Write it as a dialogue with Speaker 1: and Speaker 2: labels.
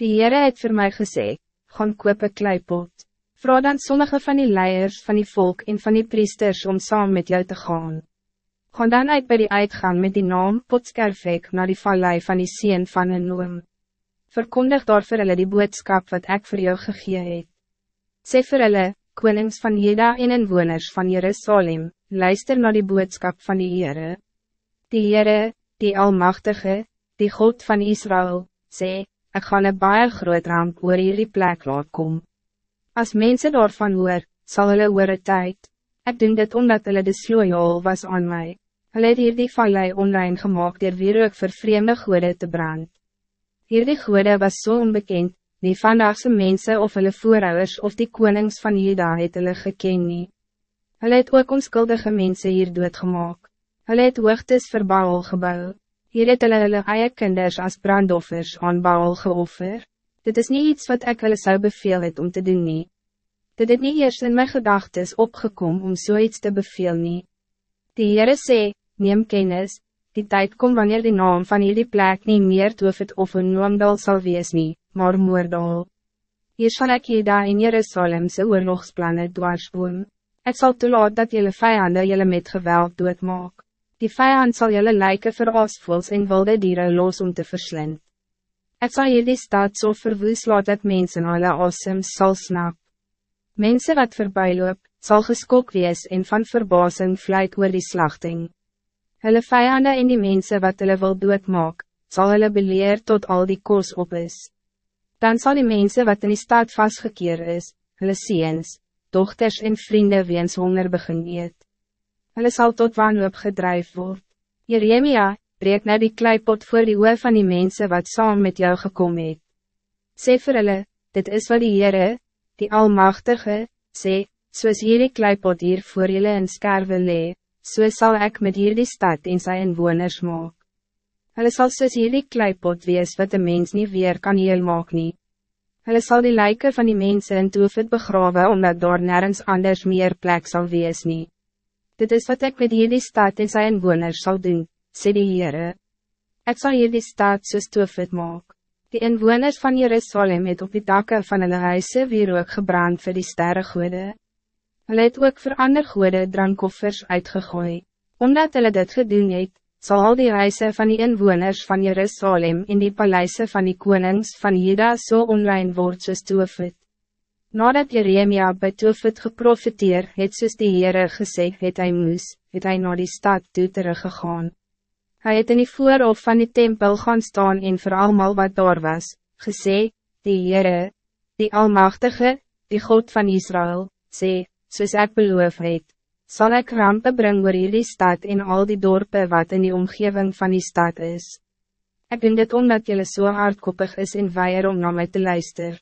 Speaker 1: Die Heere het voor mij gesê, gaan koop een kleipot. Vra dan sommige van die leiers van die volk en van die priesters om saam met jou te gaan. Gaan dan uit bij die uitgaan met die naam Potskervek naar die vallei van die Seen van een Noem. Verkondig daar vir hulle die boodskap wat ik voor jou gegee het. Sê vir hulle, konings van Jeda en inwoners van Jerusalem, luister naar die boodskap van die Heere. Die Heere, die Almachtige, die God van Israël, sê, ik ga een baie groot ramp oor hierdie plek laat kom. As mense daarvan hoor, sal hulle oor een tyd. Ek doen dit omdat hulle de sloeijol was aan mij. Hulle het hierdie vallei onrein gemaakt dier weer ook vir vreemde goede te brand. Hierdie goede was zo so onbekend, die vandagse mensen of hulle voorouders of die konings van Juda het hulle geken nie. Hulle het ook onskuldige mensen hier doodgemaak. Hulle het hoogtes vir Baal gebouw. Hier het hulle hulle eie kinders as brandoffers aan Baal geoffer. Dit is niet iets wat ik hulle zou beveel het om te doen nie. Dit het nie eers in my gedagtes opgekom om zoiets te beveel nie. Die Heere sê, neem kennis, die tijd komt wanneer die naam van jullie plek niet meer het of een noemdal sal wees nie, maar moordal. Hier sal ek Jeda in Jerusalem sy oorlogsplannen dwarsboom. Het zal toelaat dat jullie vijanden jullie met geweld doodmaak. Die vijand zal jullie lijken voor asvoels en wilde dieren los om te verslind. Het zal jullie stad zo so verwoes laat dat mensen alle asems zal snap. Mensen wat voorbij loop, zal geskok wees en van verbazing vlijt oor die slachting. Hulle vijanden en die mensen wat hulle wil doodmaak, zal hulle beleer tot al die koos op is. Dan zal die mensen wat in die stad vastgekeerd is, hulle ziens, dochters en vrienden weens honger begin eet hulle sal tot wanhoop gedrijf word. Jeremia, breek na die kleipot voor die oor van die mensen wat saam met jou gekomen het. Sê vir hulle, dit is wat die Heere, die Almachtige, sê, soos hierdie kleipot hier voor julle in skerwe lee, so sal ek met hierdie stad en sy inwoners maak. Hulle sal soos hierdie kleipot wees wat de mens niet weer kan heel maak nie. Hulle sal die lijken van die mensen in toefit begrawe omdat daar nergens anders meer plek zal wees nie. Dit is wat ik met hierdie stad en sy inwoners sal doen, sê die Heere. Ek sal hierdie stad soos toefit maak. Die inwoners van Jerusalem het op die dakke van hulle huise weer ook gebrand vir die sterregoede. Hulle het ook vir ander goede drankoffers uitgegooi. Omdat hulle dit gedoen het, zal al die huise van die inwoners van Jerusalem in die paleise van die konings van Juda so online word soos toefit. Nadat Jeremia by Toofit geprofiteer het soos die Heere gesê het hy moes, het hy na die stad toe teruggegaan. Hy het in die voorhof van die tempel gaan staan en vir almal wat daar was, gesê, die Heere, die Almachtige, die God van Israël, sê, soos ek beloof het, sal ek rampe bring oor hierdie stad en al die dorpen wat in die omgeving van die stad is. Ik doen dit omdat jullie zo so hardkoppig is en weier om naar mij te luisteren.